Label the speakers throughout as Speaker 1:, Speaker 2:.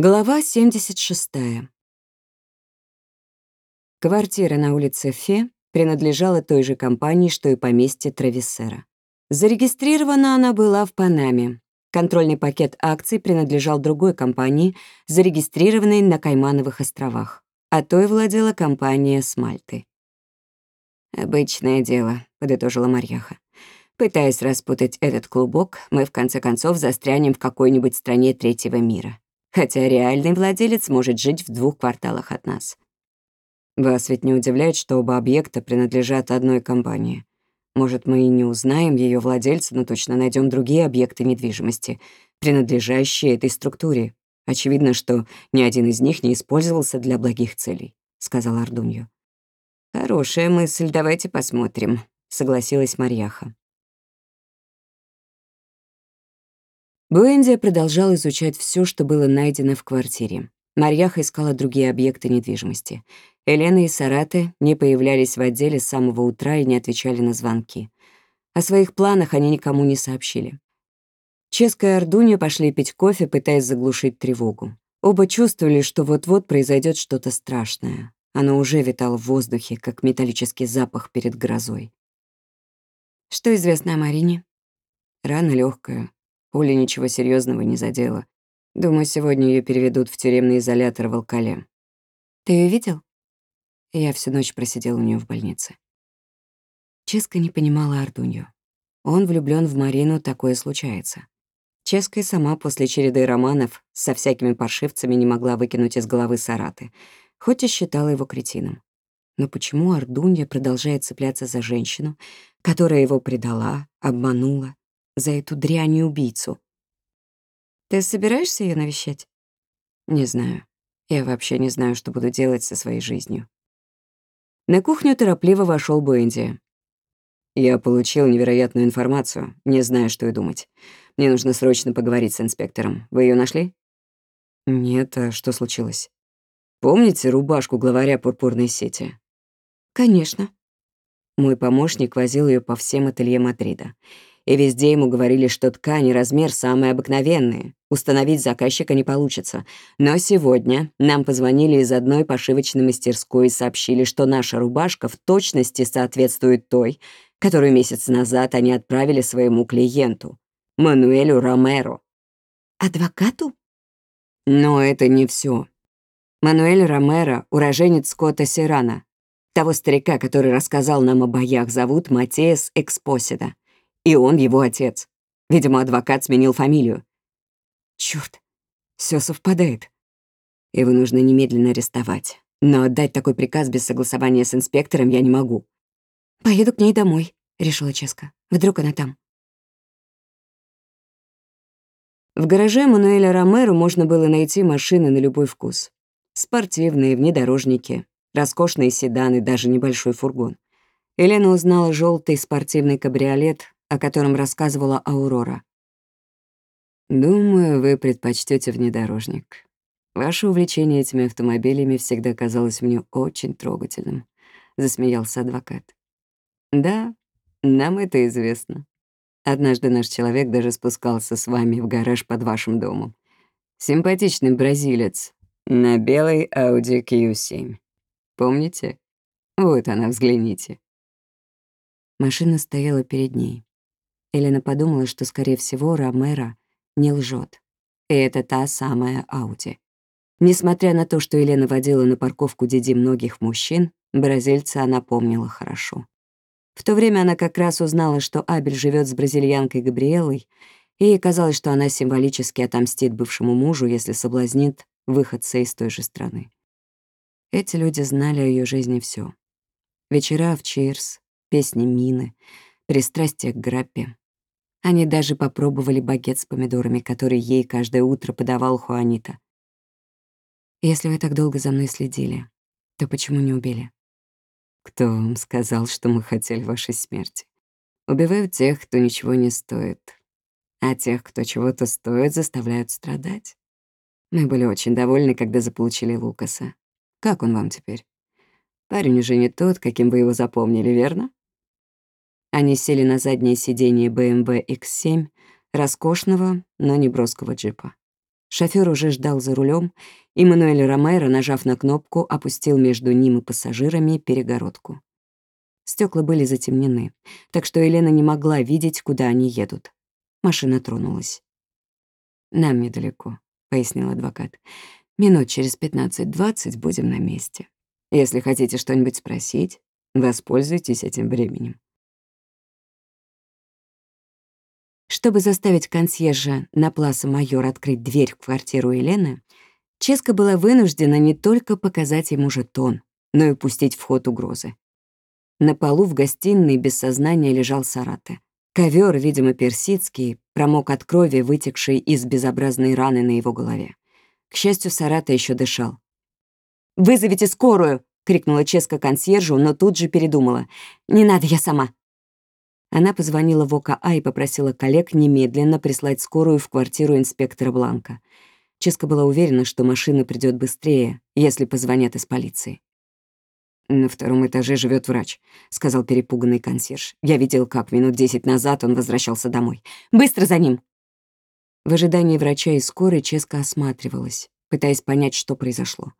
Speaker 1: Глава 76. Квартира на улице Фе принадлежала той же компании, что и поместье Трависсера. Зарегистрирована она была в Панаме. Контрольный пакет акций принадлежал другой компании, зарегистрированной на Каймановых островах, а той владела компания с Мальты. «Обычное дело», — подытожила Марьяха. «Пытаясь распутать этот клубок, мы в конце концов застрянем в какой-нибудь стране третьего мира хотя реальный владелец может жить в двух кварталах от нас. Вас ведь не удивляет, что оба объекта принадлежат одной компании. Может, мы и не узнаем ее владельца, но точно найдем другие объекты недвижимости, принадлежащие этой структуре. Очевидно, что ни один из них не использовался для благих целей, — сказал Ардунью. «Хорошая мысль, давайте посмотрим», — согласилась Марьяха. Буэндия продолжал изучать все, что было найдено в квартире. Марьяха искала другие объекты недвижимости. Елена и Сараты не появлялись в отделе с самого утра и не отвечали на звонки. О своих планах они никому не сообщили. Ческа и Ордунья пошли пить кофе, пытаясь заглушить тревогу. Оба чувствовали, что вот-вот произойдет что-то страшное. Оно уже витало в воздухе, как металлический запах перед грозой. «Что известно о Марине?» «Рана легкая, Пуля ничего серьезного не задела. Думаю, сегодня ее переведут в тюремный изолятор в Алкале. Ты ее видел? Я всю ночь просидел у нее в больнице. Ческа не понимала Ардунью. Он влюблен в Марину, такое случается. Ческа и сама после череды романов со всякими паршивцами не могла выкинуть из головы Сараты, хоть и считала его кретином. Но почему Ардунья продолжает цепляться за женщину, которая его предала, обманула, за эту дрянь и убийцу. Ты собираешься ее навещать? Не знаю. Я вообще не знаю, что буду делать со своей жизнью. На кухню торопливо вошел Бенди. Я получил невероятную информацию, не знаю, что и думать. Мне нужно срочно поговорить с инспектором. Вы ее нашли? Нет, а что случилось? Помните рубашку главаря пурпурной сети? Конечно. Мой помощник возил ее по всем ателье Мадрида и везде ему говорили, что ткань и размер самые обыкновенные. Установить заказчика не получится. Но сегодня нам позвонили из одной пошивочной мастерской и сообщили, что наша рубашка в точности соответствует той, которую месяц назад они отправили своему клиенту, Мануэлю Ромеро. Адвокату? Но это не все. Мануэль Ромеро — уроженец Скотта Сирана. Того старика, который рассказал нам о боях, зовут Матеас Экспосида. И он его отец. Видимо, адвокат сменил фамилию. Чёрт, всё совпадает. Его нужно немедленно арестовать. Но отдать такой приказ без согласования с инспектором я не могу. «Поеду к ней домой», — решила Ческа. «Вдруг она там». В гараже Мануэля Ромеро можно было найти машины на любой вкус. Спортивные, внедорожники, роскошные седаны, даже небольшой фургон. Елена узнала желтый спортивный кабриолет, о котором рассказывала Аурора. «Думаю, вы предпочтете внедорожник. Ваше увлечение этими автомобилями всегда казалось мне очень трогательным», — засмеялся адвокат. «Да, нам это известно. Однажды наш человек даже спускался с вами в гараж под вашим домом. Симпатичный бразилец на белой Audi Q7. Помните? Вот она, взгляните». Машина стояла перед ней. Элена подумала, что, скорее всего, Ромеро не лжет. И это та самая Ауди. Несмотря на то, что Елена водила на парковку Диди многих мужчин, бразильца она помнила хорошо. В то время она как раз узнала, что Абель живет с бразильянкой Габриэлой, и ей казалось, что она символически отомстит бывшему мужу, если соблазнит выходца из той же страны. Эти люди знали о ее жизни все: Вечера в Чирс, песни Мины, пристрастие к граппе, они даже попробовали багет с помидорами, который ей каждое утро подавал Хуанита. «Если вы так долго за мной следили, то почему не убили?» «Кто вам сказал, что мы хотели вашей смерти? Убивают тех, кто ничего не стоит, а тех, кто чего-то стоит, заставляют страдать. Мы были очень довольны, когда заполучили Лукаса. Как он вам теперь? Парень уже не тот, каким вы его запомнили, верно?» Они сели на заднее сиденье BMW X7, роскошного, но не броского джипа. Шофёр уже ждал за рулем, и Мануэль Ромеро, нажав на кнопку, опустил между ним и пассажирами перегородку. Стекла были затемнены, так что Елена не могла видеть, куда они едут. Машина тронулась. «Нам недалеко», — пояснил адвокат. «Минут через пятнадцать-двадцать будем на месте. Если хотите что-нибудь спросить, воспользуйтесь этим временем». Чтобы заставить консьержа на Пласа Майор открыть дверь в квартиру Елены, Ческа была вынуждена не только показать ему жетон, но и пустить в ход угрозы. На полу в гостиной без сознания лежал Сарате. Ковер, видимо, персидский, промок от крови, вытекшей из безобразной раны на его голове. К счастью, Сарата еще дышал. «Вызовите скорую!» — крикнула Ческа консьержу, но тут же передумала. «Не надо, я сама!» Она позвонила в ОКА и попросила коллег немедленно прислать скорую в квартиру инспектора Бланка. Ческа была уверена, что машина придет быстрее, если позвонят из полиции. «На втором этаже живет врач», — сказал перепуганный консьерж. «Я видел, как минут десять назад он возвращался домой. Быстро за ним!» В ожидании врача и скорой Ческа осматривалась, пытаясь понять, что произошло.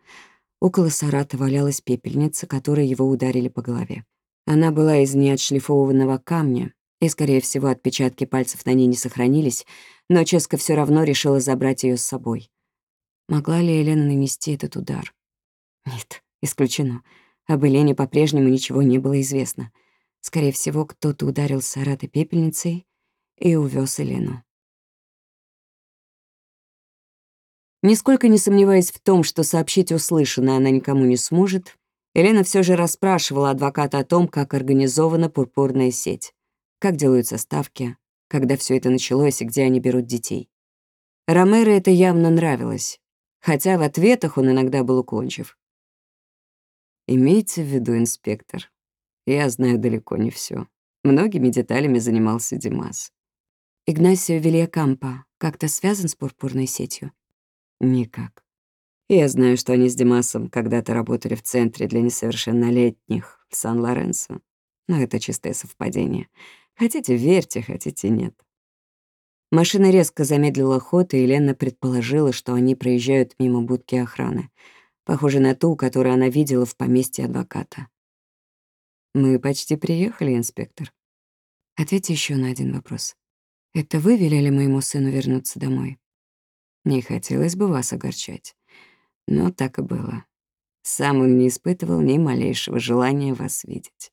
Speaker 1: Около Сарата валялась пепельница, которой его ударили по голове. Она была из неотшлифованного камня, и, скорее всего, отпечатки пальцев на ней не сохранились, но Ческа все равно решила забрать ее с собой. Могла ли Елена нанести этот удар? Нет, исключено. Об Елене по-прежнему ничего не было известно. Скорее всего, кто-то ударил Сарата пепельницей и увез Елену. Нисколько не сомневаясь в том, что сообщить услышанное она никому не сможет, Елена все же расспрашивала адвоката о том, как организована пурпурная сеть, как делаются ставки, когда все это началось и где они берут детей. Ромеро это явно нравилось, хотя в ответах он иногда был уклончив. Имейте в виду, инспектор, я знаю далеко не все. Многими деталями занимался Димас. Игнасио Вильякампа как-то связан с пурпурной сетью? Никак. Я знаю, что они с Димасом когда-то работали в центре для несовершеннолетних в Сан-Лоренсо. Но это чистое совпадение. Хотите — верьте, хотите — нет. Машина резко замедлила ход, и Елена предположила, что они проезжают мимо будки охраны, похожей на ту, которую она видела в поместье адвоката. «Мы почти приехали, инспектор». Ответьте еще на один вопрос. «Это вы велели моему сыну вернуться домой?» «Не хотелось бы вас огорчать. Но так и было. Сам он не испытывал ни малейшего желания вас видеть.